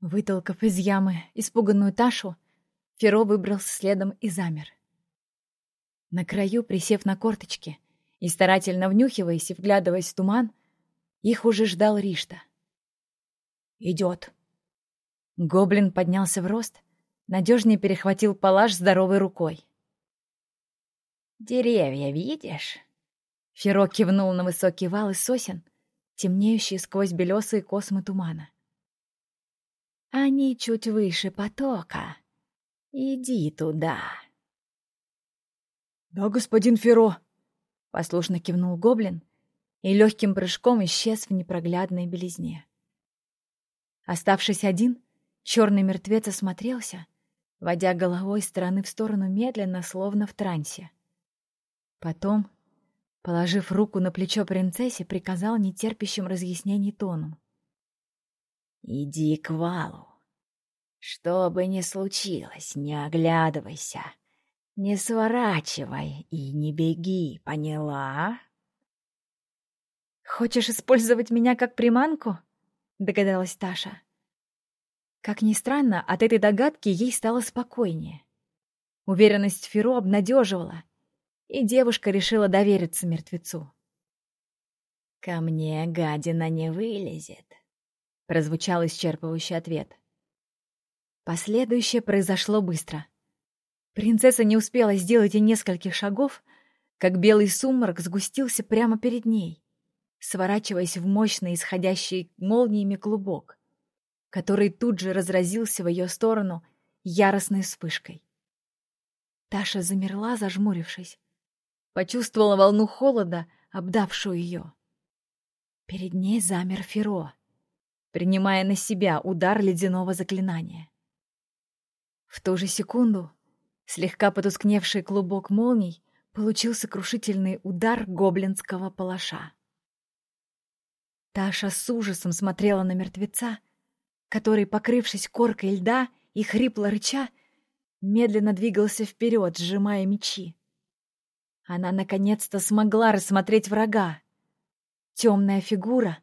Вытолкав из ямы испуганную Ташу, Феро выбрался следом и замер. На краю, присев на корточки и старательно внюхиваясь и вглядываясь в туман, их уже ждал Ришта. «Идет!» Гоблин поднялся в рост, надежнее перехватил палаш здоровой рукой. «Деревья видишь?» Феро кивнул на высокий вал из сосен, темнеющие сквозь белесые космы тумана. «Они чуть выше потока. Иди туда». «Да, господин Феро!» — послушно кивнул гоблин и легким прыжком исчез в непроглядной белизне. Оставшись один, черный мертвец осмотрелся, водя головой стороны в сторону медленно, словно в трансе. Потом, положив руку на плечо принцессе, приказал нетерпящим разъяснений тоном. «Иди к валу. Что бы ни случилось, не оглядывайся. Не сворачивай и не беги, поняла?» «Хочешь использовать меня как приманку?» — догадалась Таша. Как ни странно, от этой догадки ей стало спокойнее. Уверенность Феро обнадеживала, и девушка решила довериться мертвецу. «Ко мне гадина не вылезет», — прозвучал исчерпывающий ответ. Последующее произошло быстро. Принцесса не успела сделать и нескольких шагов, как белый сумрак сгустился прямо перед ней, сворачиваясь в мощный исходящий молниями клубок, который тут же разразился в ее сторону яростной вспышкой. Таша замерла, зажмурившись, почувствовала волну холода, обдавшую ее. Перед ней замер Феро, принимая на себя удар ледяного заклинания. В ту же секунду слегка потускневший клубок молний получил сокрушительный удар гоблинского палаша. Таша с ужасом смотрела на мертвеца, который, покрывшись коркой льда и хрипло рыча, медленно двигался вперед, сжимая мечи. Она наконец-то смогла рассмотреть врага. Темная фигура,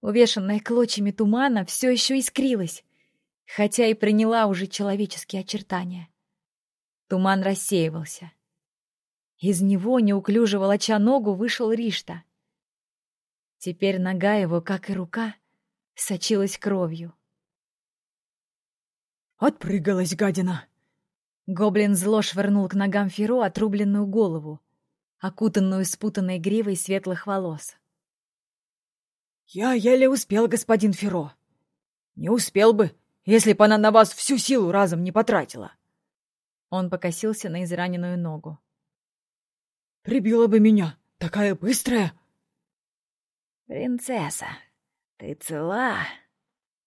увешанная клочьями тумана, все еще искрилась, хотя и приняла уже человеческие очертания. Туман рассеивался. Из него, неуклюже волоча ногу, вышел Ришта. Теперь нога его, как и рука, сочилась кровью. «Отпрыгалась, гадина!» Гоблин зло швырнул к ногам Феро отрубленную голову, окутанную спутанной гривой светлых волос. «Я еле успел, господин Феро. Не успел бы, если бы она на вас всю силу разом не потратила». Он покосился на израненную ногу. «Прибила бы меня, такая быстрая!» «Принцесса, ты цела?»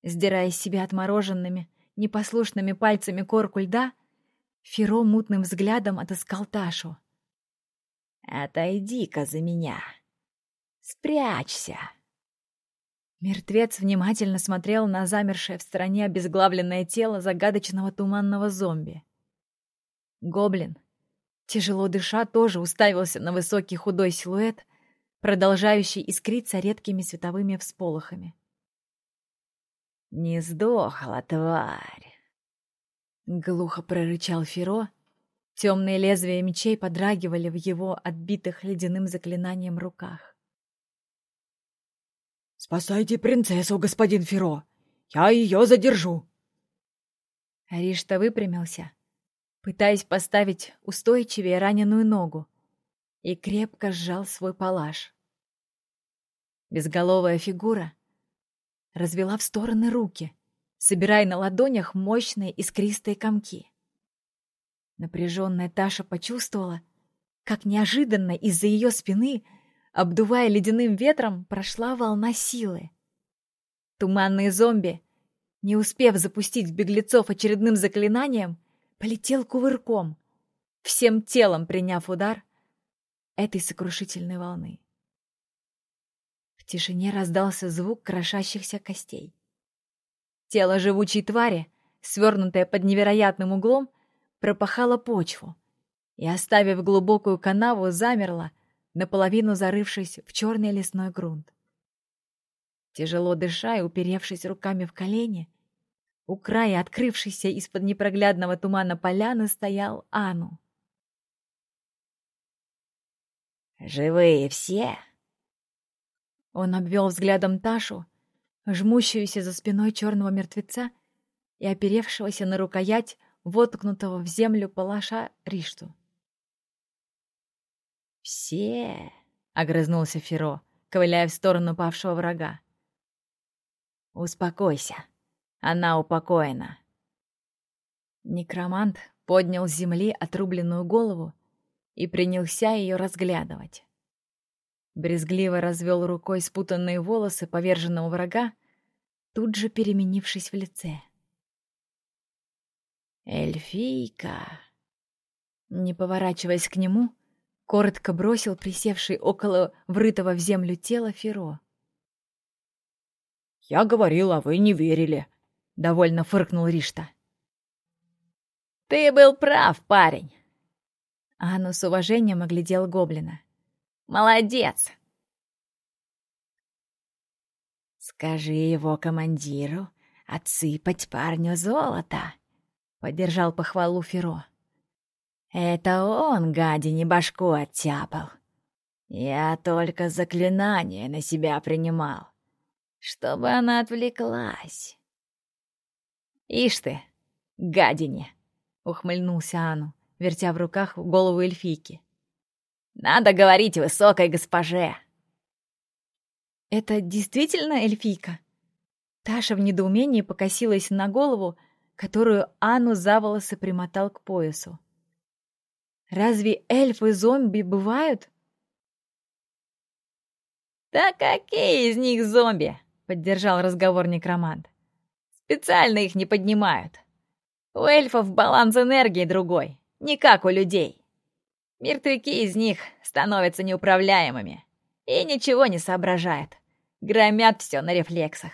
Сдирая себя отмороженными, непослушными пальцами корку льда, Феро мутным взглядом отыскал Ташу. «Отойди-ка за меня! Спрячься!» Мертвец внимательно смотрел на замершее в стороне обезглавленное тело загадочного туманного зомби. Гоблин, тяжело дыша, тоже уставился на высокий худой силуэт, продолжающий искриться редкими световыми всполохами. «Не сдохла, тварь!» Глухо прорычал Феро. Темные лезвия мечей подрагивали в его отбитых ледяным заклинанием руках. «Спасайте принцессу, господин Феро! Я ее задержу!» Аришта выпрямился, пытаясь поставить устойчивее раненую ногу, и крепко сжал свой палаш. Безголовая фигура развела в стороны руки, собирая на ладонях мощные искристые комки. Напряженная Таша почувствовала, как неожиданно из-за ее спины, обдувая ледяным ветром, прошла волна силы. Туманные зомби, не успев запустить беглецов очередным заклинанием, полетел кувырком, всем телом приняв удар этой сокрушительной волны. В тишине раздался звук крошащихся костей. Тело живучей твари, свернутое под невероятным углом, пропахало почву и, оставив глубокую канаву, замерло, наполовину зарывшись в черный лесной грунт. Тяжело дыша и уперевшись руками в колени, У края открывшейся из-под непроглядного тумана поляны стоял Ану. «Живые все?» Он обвел взглядом Ташу, жмущуюся за спиной черного мертвеца и оперевшегося на рукоять воткнутого в землю палаша Ришту. «Все!» — огрызнулся Феро, ковыляя в сторону павшего врага. «Успокойся. Она упокоена». Некромант поднял с земли отрубленную голову и принялся ее разглядывать. Брезгливо развел рукой спутанные волосы поверженного врага, тут же переменившись в лице. «Эльфийка!» Не поворачиваясь к нему, коротко бросил присевший около врытого в землю тела Феро. «Я говорил, а вы не верили», — довольно фыркнул Ришта. «Ты был прав, парень!» Анну с уважением оглядел гоблина. «Молодец!» «Скажи его командиру отсыпать парню золото», — поддержал похвалу Феро. «Это он, гадине, башку оттяпал. Я только заклинание на себя принимал, чтобы она отвлеклась». «Ишь ты, гадине!» — ухмыльнулся Ану, вертя в руках голову эльфийки. «Надо говорить высокой госпоже!» «Это действительно эльфийка?» Таша в недоумении покосилась на голову, которую Анну за волосы примотал к поясу. «Разве эльфы-зомби бывают?» «Да какие из них зомби?» — поддержал разговор некромант. «Специально их не поднимают. У эльфов баланс энергии другой, не как у людей. Мертвяки из них становятся неуправляемыми и ничего не соображают громят все на рефлексах,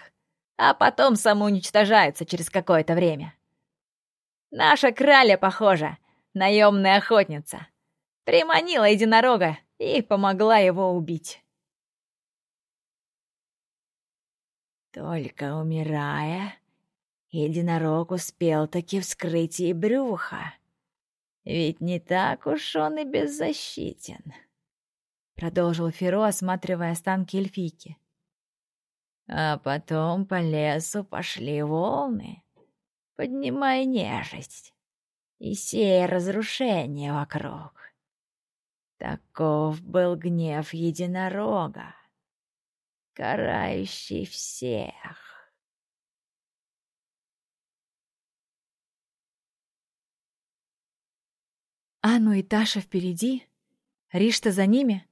а потом самоуничтожаются через какое-то время. Наша краля, похоже, наемная охотница, приманила единорога и помогла его убить. Только умирая, единорог успел таки вскрыть ей брюхо. Ведь не так уж он и беззащитен. Продолжил Феро, осматривая останки эльфийки. А потом по лесу пошли волны, поднимая нежесть и сея разрушение вокруг. Таков был гнев единорога, карающий всех. Ану и Таша впереди, Ришта за ними,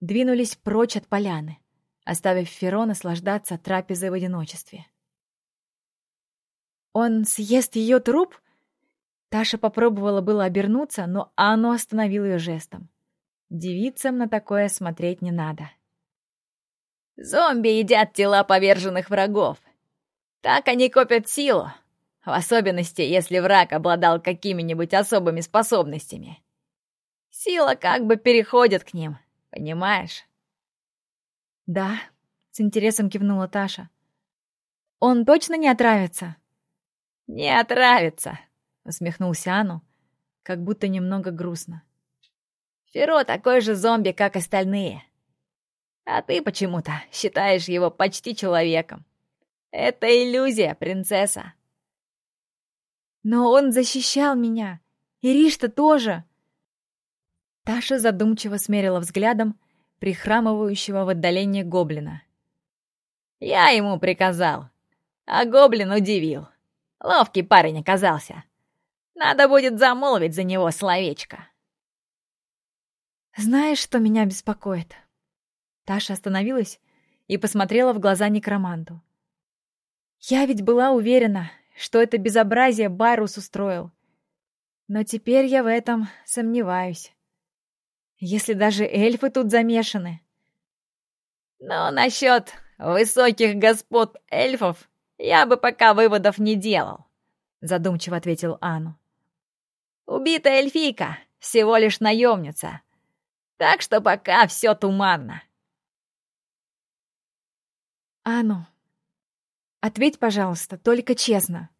двинулись прочь от поляны оставив Феро наслаждаться трапезой в одиночестве. «Он съест ее труп?» Таша попробовала было обернуться, но Анну остановил ее жестом. Девицам на такое смотреть не надо. «Зомби едят тела поверженных врагов. Так они копят силу, в особенности, если враг обладал какими-нибудь особыми способностями. Сила как бы переходит к ним, понимаешь?» «Да», — с интересом кивнула Таша. «Он точно не отравится?» «Не отравится», — усмехнулся Ану, как будто немного грустно. «Феро такой же зомби, как остальные. А ты почему-то считаешь его почти человеком. Это иллюзия, принцесса». «Но он защищал меня. И Ришта тоже». Таша задумчиво смерила взглядом прихрамывающего в отдалении гоблина. «Я ему приказал, а гоблин удивил. Ловкий парень оказался. Надо будет замолвить за него словечко». «Знаешь, что меня беспокоит?» Таша остановилась и посмотрела в глаза некроманту. «Я ведь была уверена, что это безобразие Байрус устроил. Но теперь я в этом сомневаюсь если даже эльфы тут замешаны. Но насчет высоких господ эльфов я бы пока выводов не делал, задумчиво ответил Ану. Убитая эльфийка всего лишь наемница, так что пока все туманно. Ану, ответь, пожалуйста, только честно.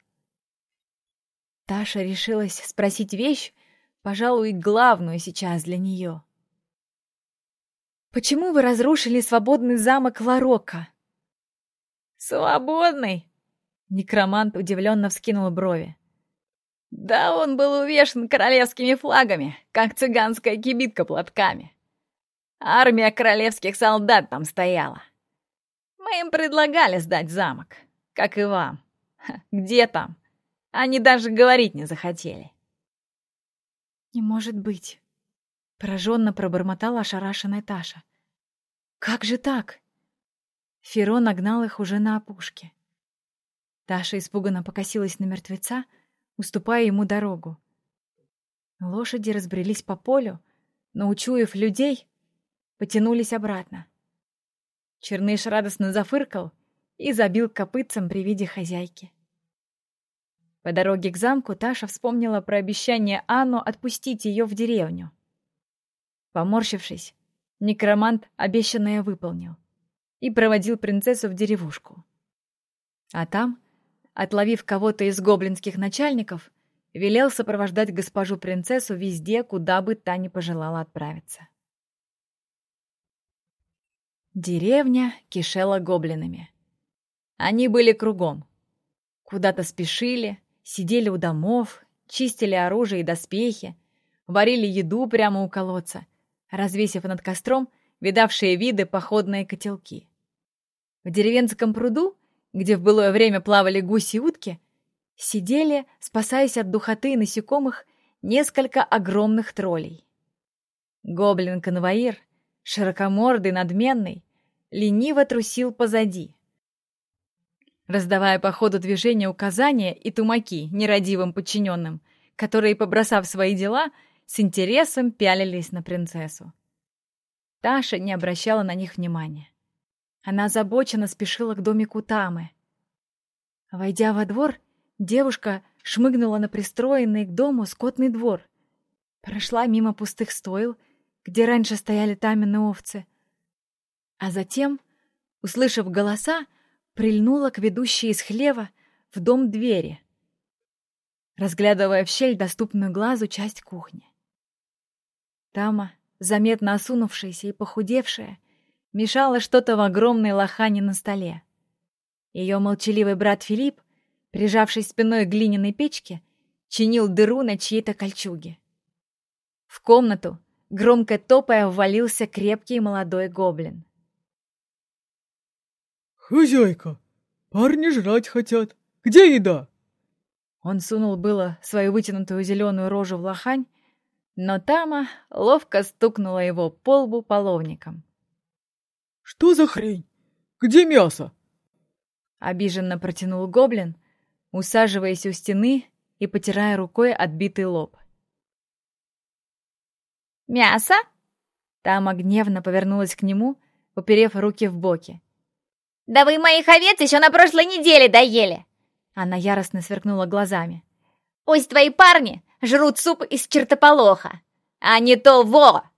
Таша решилась спросить вещь, пожалуй, главную сейчас для нее. «Почему вы разрушили свободный замок Ларока?» «Свободный?» Некромант удивленно вскинул брови. «Да он был увешан королевскими флагами, как цыганская кибитка платками. Армия королевских солдат там стояла. Мы им предлагали сдать замок, как и вам. Где там? Они даже говорить не захотели. «Не может быть!» — пораженно пробормотала ошарашенная Таша. «Как же так?» Феро нагнал их уже на опушке. Таша испуганно покосилась на мертвеца, уступая ему дорогу. Лошади разбрелись по полю, но, учуяв людей, потянулись обратно. Черныш радостно зафыркал и забил копытцем при виде хозяйки. По дороге к замку Таша вспомнила про обещание Анну отпустить ее в деревню. Поморщившись, некромант обещанное выполнил и проводил принцессу в деревушку. А там, отловив кого-то из гоблинских начальников, велел сопровождать госпожу-принцессу везде, куда бы та ни пожелала отправиться. Деревня кишела гоблинами. Они были кругом. Куда-то спешили, сидели у домов, чистили оружие и доспехи, варили еду прямо у колодца, развесив над костром видавшие виды походные котелки. В деревенском пруду, где в былое время плавали гуси и утки, сидели, спасаясь от духоты и насекомых, несколько огромных троллей. Гоблин-конвоир — широкомордый, надменный, лениво трусил позади, раздавая по ходу движения указания и тумаки нерадивым подчиненным, которые, побросав свои дела, с интересом пялились на принцессу. Таша не обращала на них внимания. Она озабоченно спешила к домику Тамы. Войдя во двор, девушка шмыгнула на пристроенный к дому скотный двор, прошла мимо пустых стойл где раньше стояли Тамины овцы. А затем, услышав голоса, прильнула к ведущей из хлева в дом двери, разглядывая в щель доступную глазу часть кухни. Тама, заметно осунувшаяся и похудевшая, мешала что-то в огромной лохане на столе. Ее молчаливый брат Филипп, прижавшись спиной к глиняной печке, чинил дыру на чьей-то кольчуге. В комнату, Громко топая ввалился крепкий молодой гоблин. «Хозяйка, парни жрать хотят. Где еда?» Он сунул было свою вытянутую зеленую рожу в лохань, но Тама ловко стукнула его по лбу половником. «Что за хрень? Где мясо?» Обиженно протянул гоблин, усаживаясь у стены и потирая рукой отбитый лоб. «Мясо?» Тама гневно повернулась к нему, уперев руки в боки. «Да вы моих овец еще на прошлой неделе доели!» Она яростно сверкнула глазами. «Пусть твои парни жрут суп из чертополоха, а не то во!»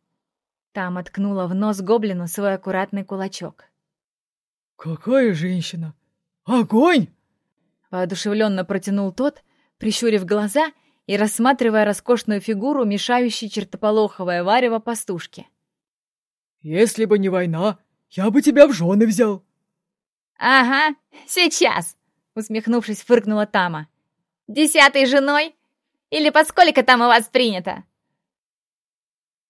Там откнула в нос гоблину свой аккуратный кулачок. «Какая женщина? Огонь!» Воодушевленно протянул тот, прищурив глаза и рассматривая роскошную фигуру, мешающей чертополоховое варево пастушки. «Если бы не война, я бы тебя в жены взял!» «Ага, сейчас!» — усмехнувшись, фыркнула Тама. «Десятой женой? Или под сколько там у вас принято?»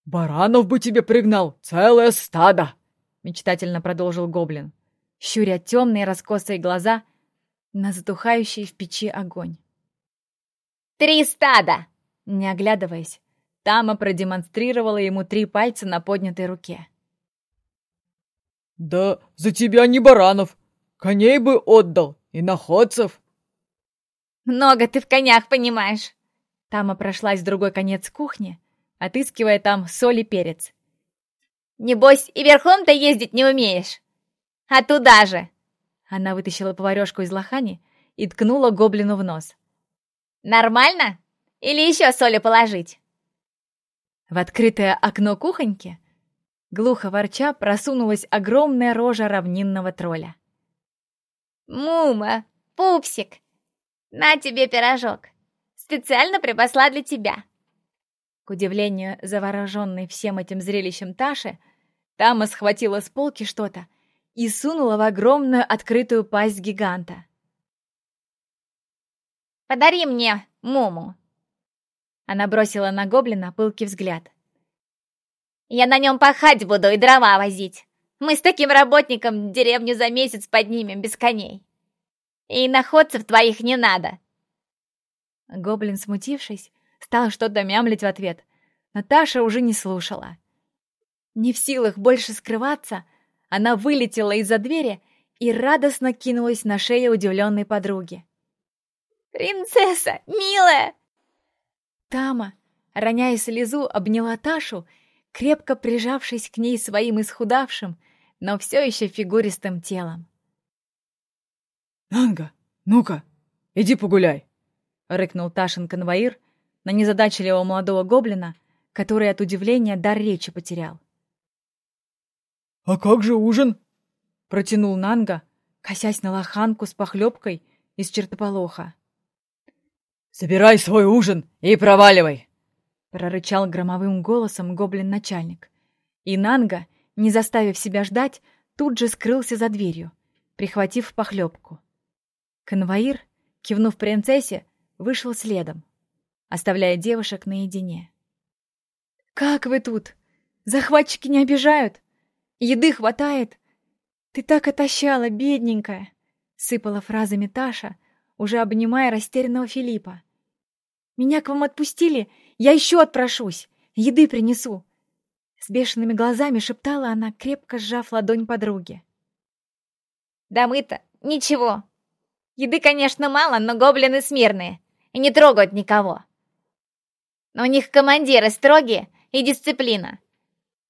«Баранов бы тебе пригнал, целое стадо!» — мечтательно продолжил гоблин, щуря темные раскосые глаза на затухающий в печи огонь. Три стада!» Не оглядываясь, Тама продемонстрировала ему три пальца на поднятой руке. «Да за тебя не баранов! Коней бы отдал и находцев!» «Много ты в конях понимаешь!» Тама прошлась в другой конец кухни, отыскивая там соль и перец. «Небось, и верхом-то ездить не умеешь! А туда же!» Она вытащила поварешку из лохани и ткнула гоблину в нос. Нормально? Или еще соли положить?» В открытое окно кухоньки, глухо ворча, просунулась огромная рожа равнинного тролля. «Мума, пупсик, на тебе пирожок. Специально припасла для тебя!» К удивлению, завороженной всем этим зрелищем Таши, Тама схватила с полки что-то и сунула в огромную открытую пасть гиганта. «Подари мне Муму!» Она бросила на гоблина пылкий взгляд. «Я на нем пахать буду и дрова возить. Мы с таким работником деревню за месяц поднимем без коней. И находцев твоих не надо!» Гоблин, смутившись, стал что-то мямлить в ответ. Наташа уже не слушала. Не в силах больше скрываться, она вылетела из-за двери и радостно кинулась на шею удивленной подруги. «Принцесса, милая!» Тама, роняя слезу, обняла Ташу, крепко прижавшись к ней своим исхудавшим, но все еще фигуристым телом. «Нанга, ну-ка, иди погуляй!» — рыкнул Ташин конвоир на незадачливого молодого гоблина, который от удивления дар речи потерял. «А как же ужин?» — протянул Нанга, косясь на лоханку с похлебкой из чертополоха. «Собирай свой ужин и проваливай!» — прорычал громовым голосом гоблин-начальник. И Нанга, не заставив себя ждать, тут же скрылся за дверью, прихватив похлебку. Конвоир, кивнув принцессе, вышел следом, оставляя девушек наедине. «Как вы тут? Захватчики не обижают?» Еды хватает. Ты так отощала, бедненькая, сыпала фразами Таша, уже обнимая растерянного Филиппа. Меня к вам отпустили, я еще отпрошусь, еды принесу. С бешеными глазами шептала она, крепко сжав ладонь подруги. Да мы-то ничего. Еды, конечно, мало, но гоблины смирные и не трогают никого. У них командиры строгие и дисциплина.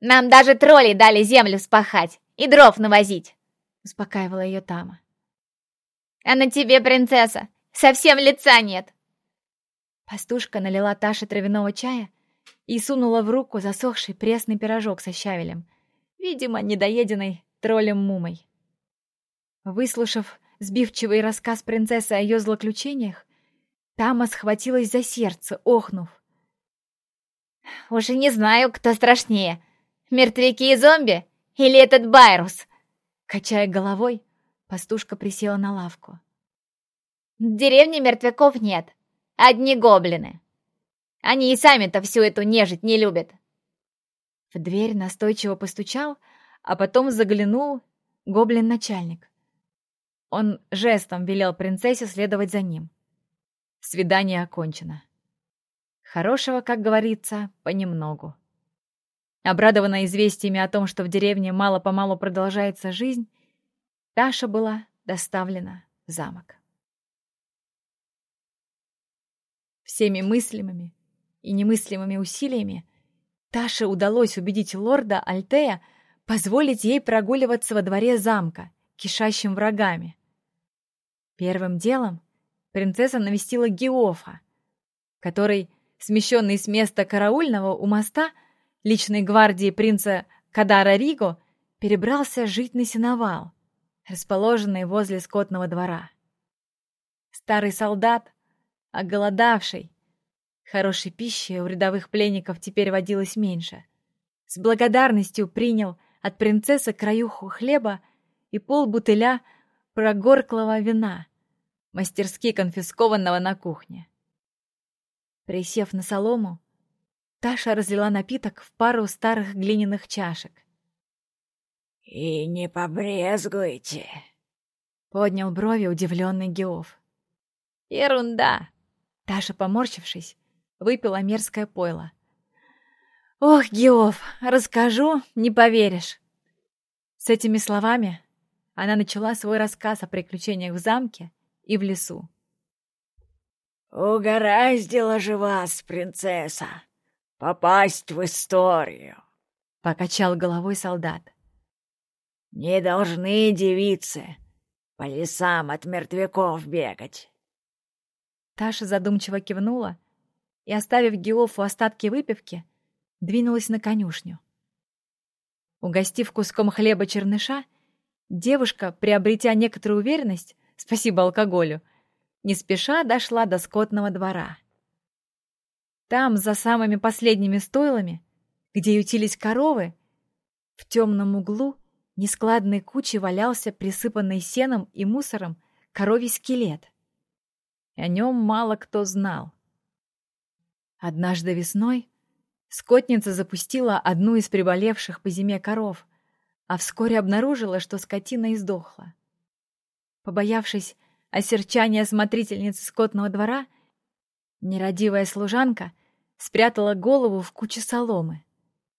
Нам даже тролли дали землю спахать и дров навозить!» — успокаивала ее Тама. «А на тебе, принцесса, совсем лица нет!» Пастушка налила Таше травяного чая и сунула в руку засохший пресный пирожок со щавелем, видимо, недоеденный троллем Мумой. Выслушав сбивчивый рассказ принцессы о ее злоключениях, Тама схватилась за сердце, охнув. «Уже не знаю, кто страшнее, Мертвяки и зомби? Или этот Байрус?» Качая головой, пастушка присела на лавку. «В деревне мертвяков нет. Одни гоблины. Они и сами-то всю эту нежить не любят». В дверь настойчиво постучал, а потом заглянул гоблин-начальник. Он жестом велел принцессе следовать за ним. Свидание окончено. Хорошего, как говорится, понемногу. Обрадованная известиями о том, что в деревне мало-помалу продолжается жизнь, Таша была доставлена в замок. Всеми мыслимыми и немыслимыми усилиями Таше удалось убедить лорда Альтея позволить ей прогуливаться во дворе замка, кишащим врагами. Первым делом принцесса навестила Геофа, который, смещенный с места караульного у моста, личной гвардии принца Кадара Риго перебрался жить на сеновал, расположенный возле скотного двора. Старый солдат, оголодавший, хорошей пищи у рядовых пленников теперь водилось меньше, с благодарностью принял от принцессы краюху хлеба и полбутыля прогорклого вина, мастерски конфискованного на кухне. Присев на солому, Таша разлила напиток в пару старых глиняных чашек. «И не побрезгуйте!» — поднял брови удивленный Геов. «Ерунда!» — Таша, поморщившись, выпила мерзкое пойло. «Ох, Геов, расскажу, не поверишь!» С этими словами она начала свой рассказ о приключениях в замке и в лесу. «Угораздило же вас, принцесса!» попасть в историю», — покачал головой солдат. «Не должны девицы по лесам от мертвяков бегать». Таша задумчиво кивнула и, оставив Геофу остатки выпивки, двинулась на конюшню. Угостив куском хлеба черныша, девушка, приобретя некоторую уверенность, спасибо алкоголю, не спеша дошла до скотного двора. Там, за самыми последними стойлами, где ютились коровы, в темном углу нескладной кучей валялся присыпанный сеном и мусором коровий скелет. О нем мало кто знал. Однажды весной скотница запустила одну из приболевших по зиме коров, а вскоре обнаружила, что скотина издохла. Побоявшись осерчания смотрительницы скотного двора, нерадивая служанка спрятала голову в куче соломы,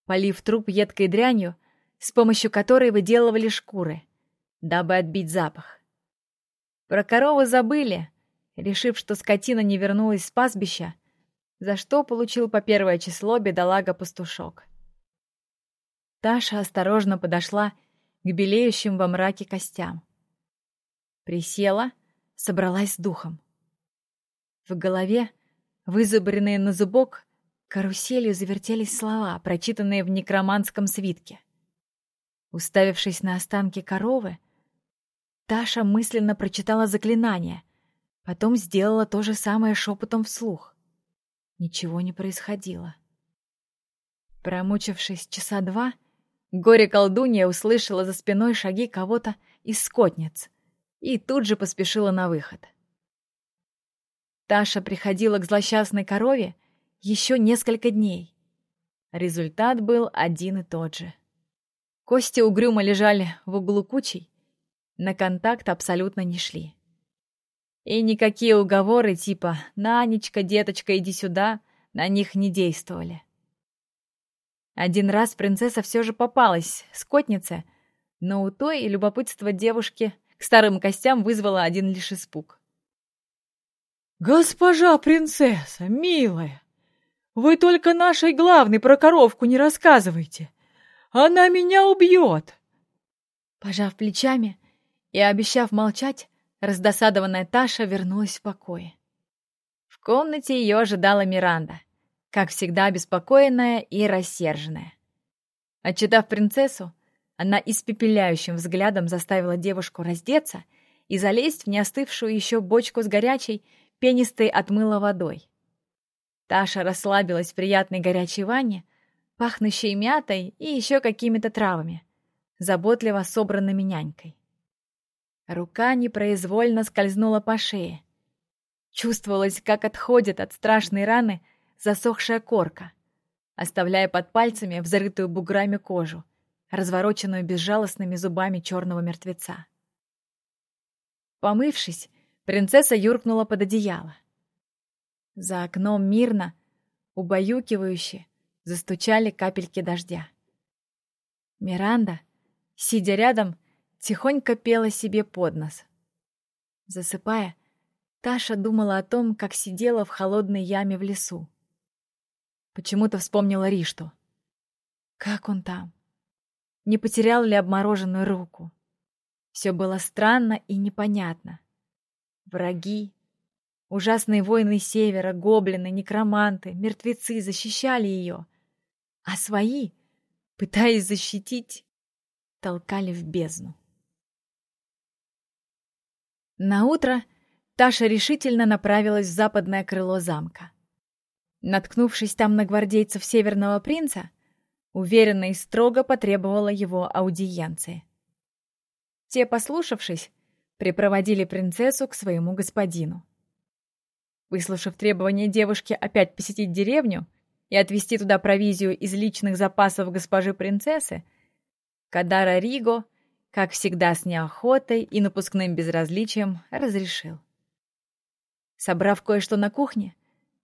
полив труп едкой дрянью, с помощью которой выделывали шкуры, дабы отбить запах. Про корову забыли, решив, что скотина не вернулась с пастбища, за что получил по первое число бедолага-пастушок. Таша осторожно подошла к белеющим во мраке костям. Присела, собралась с духом. В голове, вызубренные на зубок, каруселью завертелись слова, прочитанные в некроманском свитке. Уставившись на останки коровы, Таша мысленно прочитала заклинание, потом сделала то же самое шепотом вслух. Ничего не происходило. Промучившись часа два, горе-колдунья услышала за спиной шаги кого-то из скотниц и тут же поспешила на выход. Таша приходила к злосчастной корове еще несколько дней. Результат был один и тот же. Кости угрюмо лежали в углу кучей, на контакт абсолютно не шли. И никакие уговоры типа «Нанечка, деточка, иди сюда» на них не действовали. Один раз принцесса все же попалась скотнице, но у той и любопытство девушки старым костям вызвало один лишь испуг. «Госпожа принцесса, милая, вы только нашей главной про коровку не рассказывайте. Она меня убьет!» Пожав плечами и обещав молчать, раздосадованная Таша вернулась в покое. В комнате ее ожидала Миранда, как всегда обеспокоенная и рассерженная. Отчитав принцессу, она испепеляющим взглядом заставила девушку раздеться и залезть в неостывшую еще бочку с горячей, пенистой отмыла водой. Таша расслабилась в приятной горячей ванне, пахнущей мятой и еще какими-то травами, заботливо собранными нянькой. Рука непроизвольно скользнула по шее. Чувствовалось, как отходит от страшной раны засохшая корка, оставляя под пальцами взрытую буграми кожу, развороченную безжалостными зубами черного мертвеца. Помывшись, принцесса юркнула под одеяло. За окном мирно, убаюкивающе, застучали капельки дождя. Миранда, сидя рядом, тихонько пела себе под нос. Засыпая, Таша думала о том, как сидела в холодной яме в лесу. Почему-то вспомнила Ришту. Как он там? Не потерял ли обмороженную руку? Все было странно и непонятно. Враги, ужасные воины севера, гоблины, некроманты, мертвецы защищали ее, а свои, пытаясь защитить, толкали в бездну. На утро Таша решительно направилась в западное крыло замка. Наткнувшись там на гвардейцев Северного принца, уверенно и строго потребовала его аудиенции. Те, послушавшись, припроводили принцессу к своему господину. Выслушав требование девушки опять посетить деревню и отвезти туда провизию из личных запасов госпожи принцессы, Кадара Риго, как всегда с неохотой и напускным безразличием, разрешил. Собрав кое-что на кухне,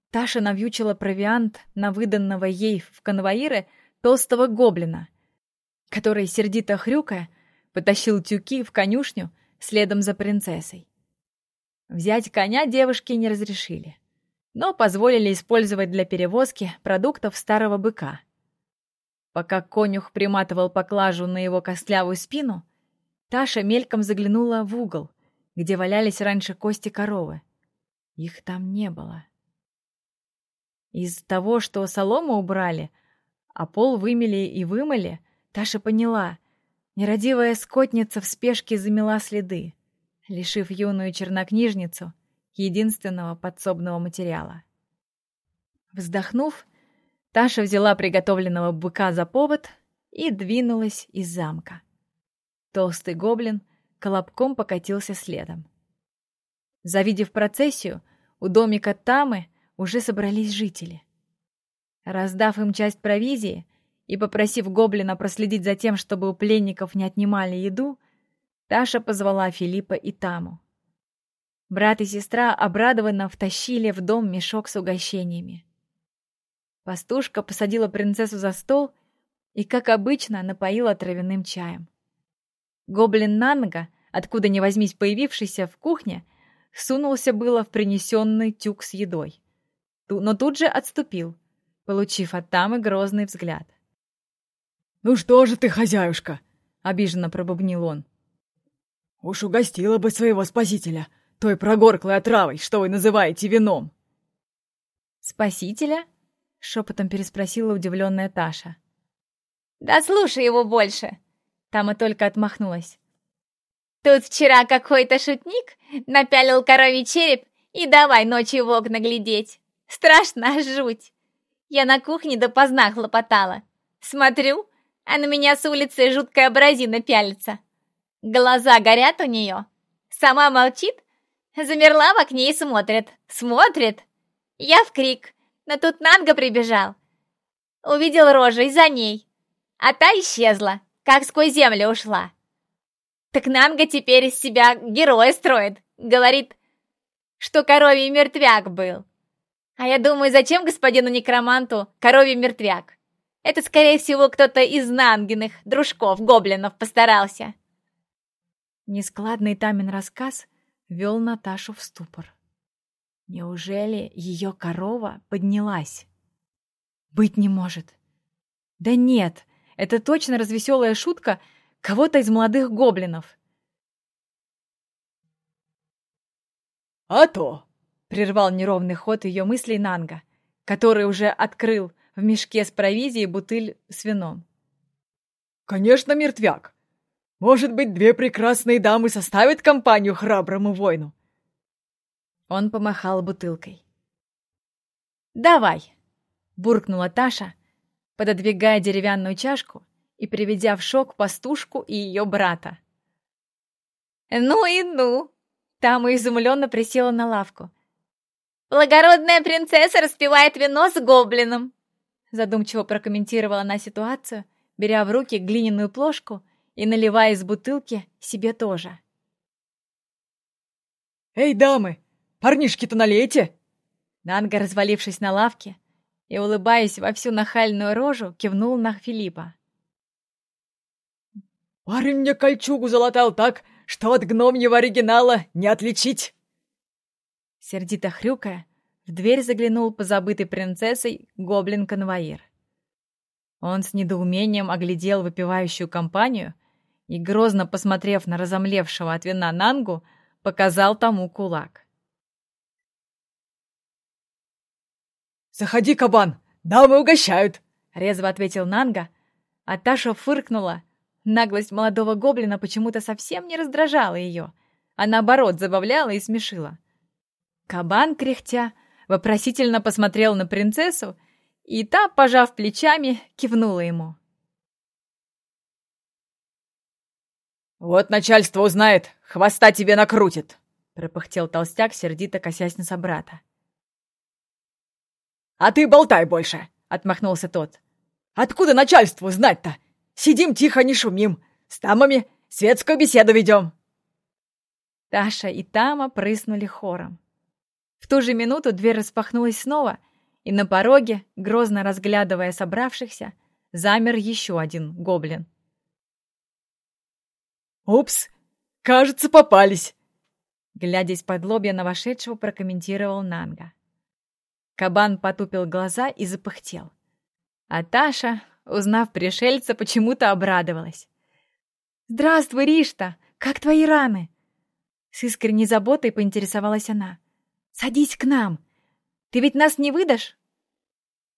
Таша навьючила провиант на выданного ей в конвоиры толстого гоблина, который, сердито хрюкая, потащил тюки в конюшню следом за принцессой. Взять коня девушке не разрешили, но позволили использовать для перевозки продуктов старого быка. Пока конюх приматывал поклажу на его костлявую спину, Таша мельком заглянула в угол, где валялись раньше кости коровы. Их там не было. Из того, что солому убрали, а пол вымели и вымыли, Таша поняла. Нерадивая скотница в спешке замела следы, лишив юную чернокнижницу единственного подсобного материала. Вздохнув, Таша взяла приготовленного быка за повод и двинулась из замка. Толстый гоблин колобком покатился следом. Завидев процессию, у домика Тамы уже собрались жители. Раздав им часть провизии и попросив гоблина проследить за тем, чтобы у пленников не отнимали еду, Таша позвала Филиппа и Таму. Брат и сестра обрадованно втащили в дом мешок с угощениями. Пастушка посадила принцессу за стол и, как обычно, напоила травяным чаем. Гоблин Нанга, откуда ни возьмись появившийся в кухне, сунулся было в принесенный тюк с едой. Но тут же отступил, получив от Тамы грозный взгляд. «Ну что же ты, хозяюшка?» — обиженно пробубнил он. «Уж угостила бы своего спасителя той прогорклой отравой, что вы называете вином!» «Спасителя?» — шепотом переспросила удивленная Таша. «Да слушай его больше!» Тама только отмахнулась. «Тут вчера какой-то шутник напялил коровий череп и давай ночью в окна глядеть. Страшно, аж жуть. Я на кухне допоздна хлопотала. Смотрю, а на меня с улицы жуткая абразина пялится. Глаза горят у нее. Сама молчит, замерла в окне и смотрит. Смотрит. Я в крик, но тут Нанга прибежал. Увидел рожей за ней, а та исчезла, как сквозь землю ушла. Так Нанга теперь из себя героя строит. Говорит, что коровий мертвяк был. А я думаю, зачем господину некроманту коровий мертвяк? Это, скорее всего, кто-то из Нангиных дружков, гоблинов, постарался. Нескладный Тамин рассказ вел Наташу в ступор. Неужели ее корова поднялась? Быть не может. Да нет, это точно развеселая шутка кого-то из молодых гоблинов. «А то!» — прервал неровный ход ее мыслей Нанга, который уже открыл в мешке с провизией бутыль с вином. «Конечно, мертвяк. Может быть, две прекрасные дамы составят компанию храброму воину?» Он помахал бутылкой. «Давай!» — буркнула Таша, пододвигая деревянную чашку и приведя в шок пастушку и ее брата. «Ну и ну!» Тама изумленно присела на лавку. «Благородная принцесса распивает вино с гоблином!» Задумчиво прокомментировала она ситуацию, беря в руки глиняную плошку и наливая из бутылки себе тоже. «Эй, дамы, парнишки-то налейте!» Нанга, развалившись на лавке и улыбаясь во всю нахальную рожу, кивнул на Филиппа. «Парень мне кольчугу залатал так, что от гномьего оригинала не отличить!» Сердито хрюкая, в дверь заглянул позабытый принцессой гоблин-конвоир. Он с недоумением оглядел выпивающую компанию и, грозно посмотрев на разомлевшего от вина Нангу, показал тому кулак. «Заходи, кабан! Дамы угощают!» — резво ответил Нанга, а Таша фыркнула. Наглость молодого гоблина почему-то совсем не раздражала ее, а наоборот забавляла и смешила. Кабан, кряхтя, вопросительно посмотрел на принцессу, и та, пожав плечами, кивнула ему. «Вот начальство узнает, хвоста тебе накрутит!» — пропыхтел толстяк, сердито косясь на собрата. «А ты болтай больше!» — отмахнулся тот. «Откуда начальству знать-то? Сидим тихо, не шумим. С тамами светскую беседу ведем!» Таша и Тама прыснули хором. В ту же минуту дверь распахнулась снова, и на пороге, грозно разглядывая собравшихся, замер еще один гоблин. «Упс, кажется, попались!» Глядя из-под лобья на вошедшего, прокомментировал Нанга. Кабан потупил глаза и запыхтел. А Таша, узнав пришельца, почему-то обрадовалась. «Здравствуй, Ришта! Как твои раны?» С искренней заботой поинтересовалась она. Садись к нам. Ты ведь нас не выдашь?»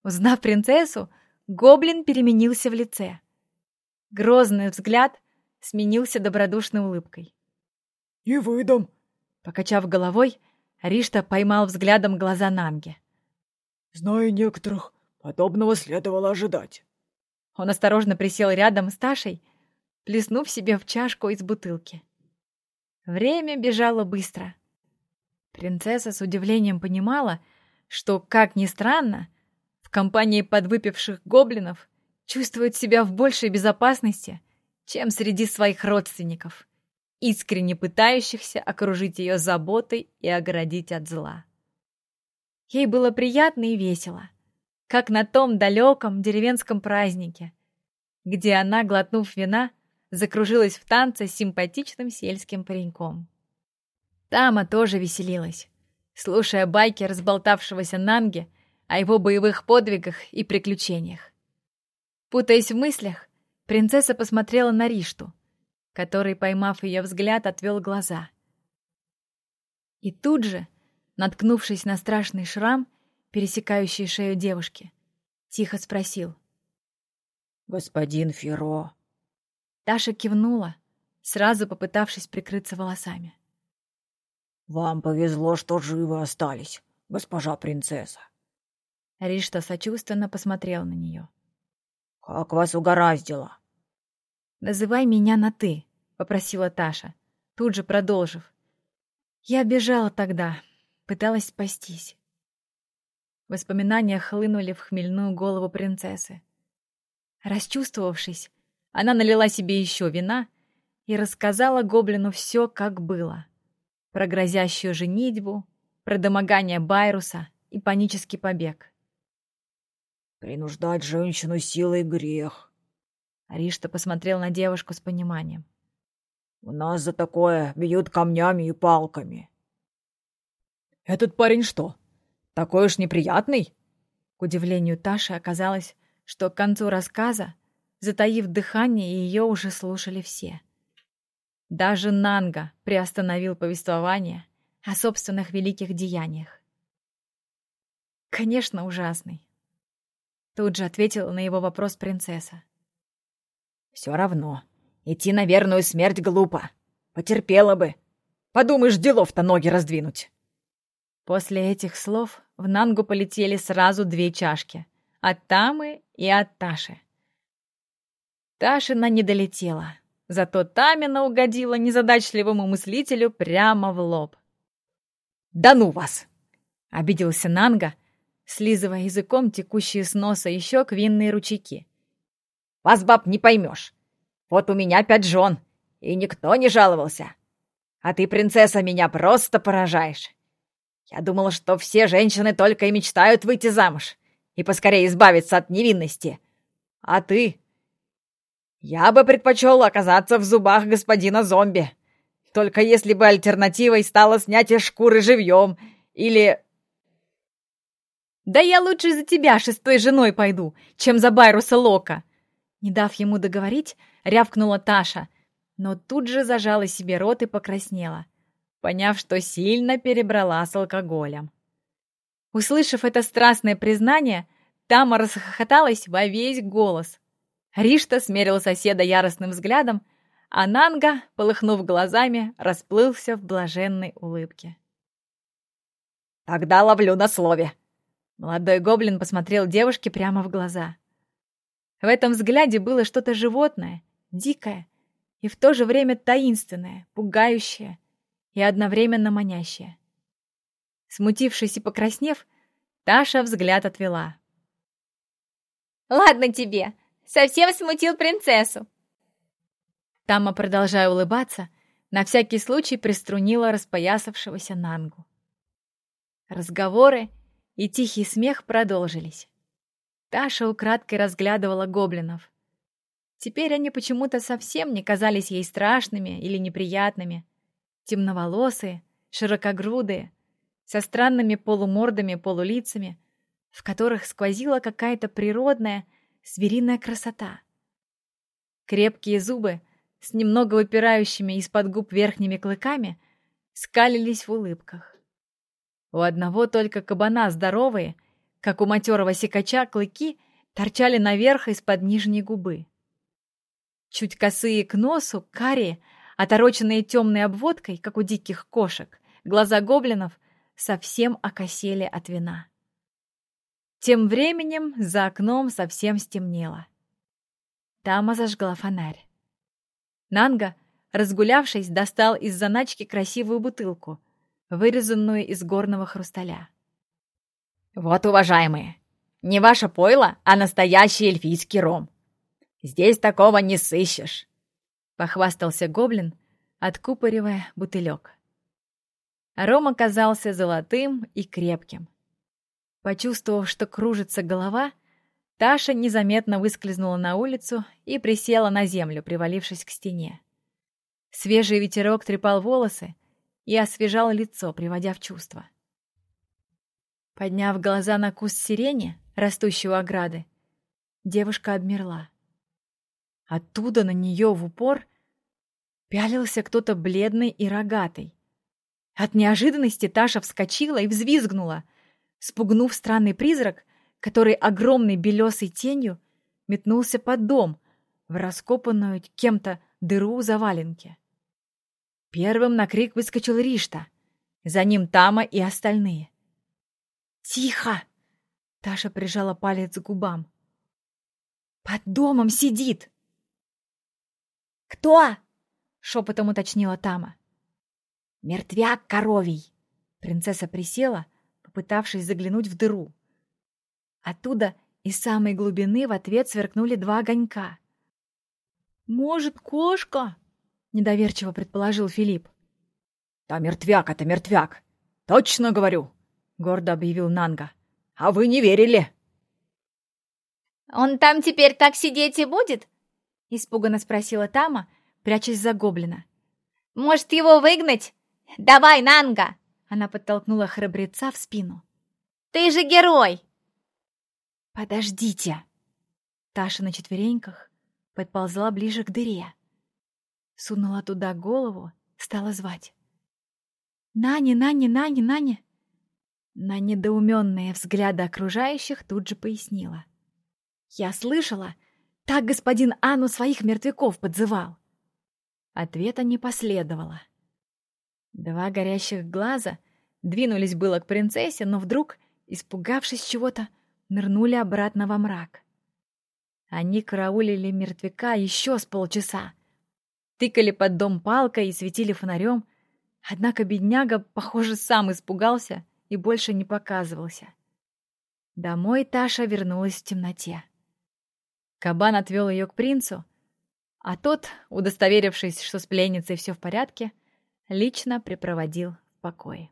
Узнав принцессу, гоблин переменился в лице. Грозный взгляд сменился добродушной улыбкой. «Не выдам!» Покачав головой, Ришта поймал взглядом глаза Нанги. Зная некоторых, подобного следовало ожидать. Он осторожно присел рядом с Ташей, плеснув себе в чашку из бутылки. Время бежало быстро. Принцесса с удивлением понимала, что, как ни странно, в компании подвыпивших гоблинов чувствует себя в большей безопасности, чем среди своих родственников, искренне пытающихся окружить ее заботой и оградить от зла. Ей было приятно и весело, как на том далеком деревенском празднике, где она, глотнув вина, закружилась в танце с симпатичным сельским пареньком. Тама тоже веселилась, слушая байки разболтавшегося Нанги о его боевых подвигах и приключениях. Путаясь в мыслях, принцесса посмотрела на Ришту, который, поймав ее взгляд, отвел глаза. И тут же, наткнувшись на страшный шрам, пересекающий шею девушки, тихо спросил. «Господин Феро». Таша кивнула, сразу попытавшись прикрыться волосами. «Вам повезло, что живы остались, госпожа принцесса». Ришта сочувственно посмотрел на нее. «Как вас угораздило?» «Называй меня на «ты», — попросила Таша, тут же продолжив. «Я бежала тогда, пыталась спастись». Воспоминания хлынули в хмельную голову принцессы. Расчувствовавшись, она налила себе еще вина и рассказала гоблину все, как было. Про грозящую женитьбу, про домогание Байруса и панический побег. Принуждать женщину силой грех. Ришта посмотрел на девушку с пониманием. У нас за такое бьют камнями и палками. Этот парень что, такой уж неприятный? К удивлению Таши оказалось, что к концу рассказа, затаив дыхание, ее уже слушали все. Даже Нанга приостановил повествование о собственных великих деяниях. Конечно, ужасный. Тут же ответила на его вопрос принцесса. «Все равно. Идти на верную смерть глупо. Потерпела бы. Подумаешь, делов-то ноги раздвинуть». После этих слов в Нангу полетели сразу две чашки. От Тамы и от Таши. Ташина не долетела. Зато Тамина угодила незадачливому мыслителю прямо в лоб. «Да ну вас!» — обиделся Нанга, слизывая языком текущие с носа и щек винные ручейки. «Вас, баб, не поймешь. Вот у меня пять жен, и никто не жаловался. А ты, принцесса, меня просто поражаешь. Я думала, что все женщины только и мечтают выйти замуж и поскорее избавиться от невинности. А ты... Я бы предпочел оказаться в зубах господина зомби. Только если бы альтернативой стало снятие шкуры живьем или «Да я лучше за тебя шестой женой пойду, чем за Байруса Лока!» Не дав ему договорить, рявкнула Таша, но тут же зажала себе рот и покраснела, поняв, что сильно перебрала с алкоголем. Услышав это страстное признание, Тама расхохоталась во весь голос. Ришта смерил соседа яростным взглядом, а Нанга, полыхнув глазами, расплылся в блаженной улыбке. «Тогда ловлю на слове!» Молодой гоблин посмотрел девушке прямо в глаза. В этом взгляде было что-то животное, дикое и в то же время таинственное, пугающее и одновременно манящее. Смутившись и покраснев, Таша взгляд отвела. «Ладно тебе, совсем смутил принцессу!» Тама, продолжая улыбаться, на всякий случай приструнила распоясавшегося Нангу. Разговоры и тихий смех продолжились. Таша украдкой разглядывала гоблинов. Теперь они почему-то совсем не казались ей страшными или неприятными. Темноволосые, широкогрудые, со странными полумордами-полулицами, в которых сквозила какая-то природная, звериная красота. Крепкие зубы с немного выпирающими из-под губ верхними клыками скалились в улыбках. У одного только кабана здоровые, как у матерого сикача, клыки торчали наверх из-под нижней губы. Чуть косые к носу, карие, отороченные темной обводкой, как у диких кошек, глаза гоблинов совсем окосели от вина. Тем временем за окном совсем стемнело. Тама зажгла фонарь. Нанга, разгулявшись, достал из заначки красивую бутылку, вырезанную из горного хрусталя. «Вот, уважаемые, не ваше пойло, а настоящий эльфийский ром. Здесь такого не сыщешь», — похвастался гоблин, откупоривая бутылек. Ром оказался золотым и крепким. Почувствовав, что кружится голова, Таша незаметно выскользнула на улицу и присела на землю, привалившись к стене. Свежий ветерок трепал волосы и освежал лицо, приводя в чувство. Подняв глаза на куст сирени, растущий у ограды, девушка обмерла. Оттуда на нее в упор пялился кто-то бледный и рогатый. От неожиданности Таша вскочила и взвизгнула, спугнув странный призрак, который огромной белесой тенью метнулся под дом, в раскопанную кем-то дыру у заваленки. Первым на крик выскочил Ришта, за ним Тама и остальные. «Тихо!» — Таша прижала палец к губам. «Под домом сидит!» «Кто?» — шепотом уточнила Тама. «Мертвяк коровий!» Принцесса присела, попытавшись заглянуть в дыру. Оттуда из самой глубины в ответ сверкнули два огонька. «Может, кошка?» — недоверчиво предположил Филипп. «Да мертвяк это мертвяк! Точно говорю!» — гордо объявил Нанга. «А вы не верили!» «Он там теперь так сидеть и будет?» — испуганно спросила Тама, прячась за гоблина. «Может, его выгнать? Давай, Нанга!» Она подтолкнула храбреца в спину. «Ты же герой!» «Подождите!» Таша на четвереньках подползла ближе к дыре. Сунула туда голову, стала звать. «Нани, Нани, Нани, Нани!» На недоуменные взгляды окружающих тут же пояснила. «Я слышала, так господин Анну своих мертвяков подзывал!» Ответа не последовало. Два горящих глаза двинулись было к принцессе, но вдруг, испугавшись чего-то, нырнули обратно во мрак. Они караулили мертвяка еще с полчаса. Тыкали под дом палкой и светили фонарем, однако бедняга, похоже, сам испугался и больше не показывался. Домой Таша вернулась в темноте. Кабан отвел ее к принцу, а тот, удостоверившись, что с пленницей все в порядке, лично припроводил в покое.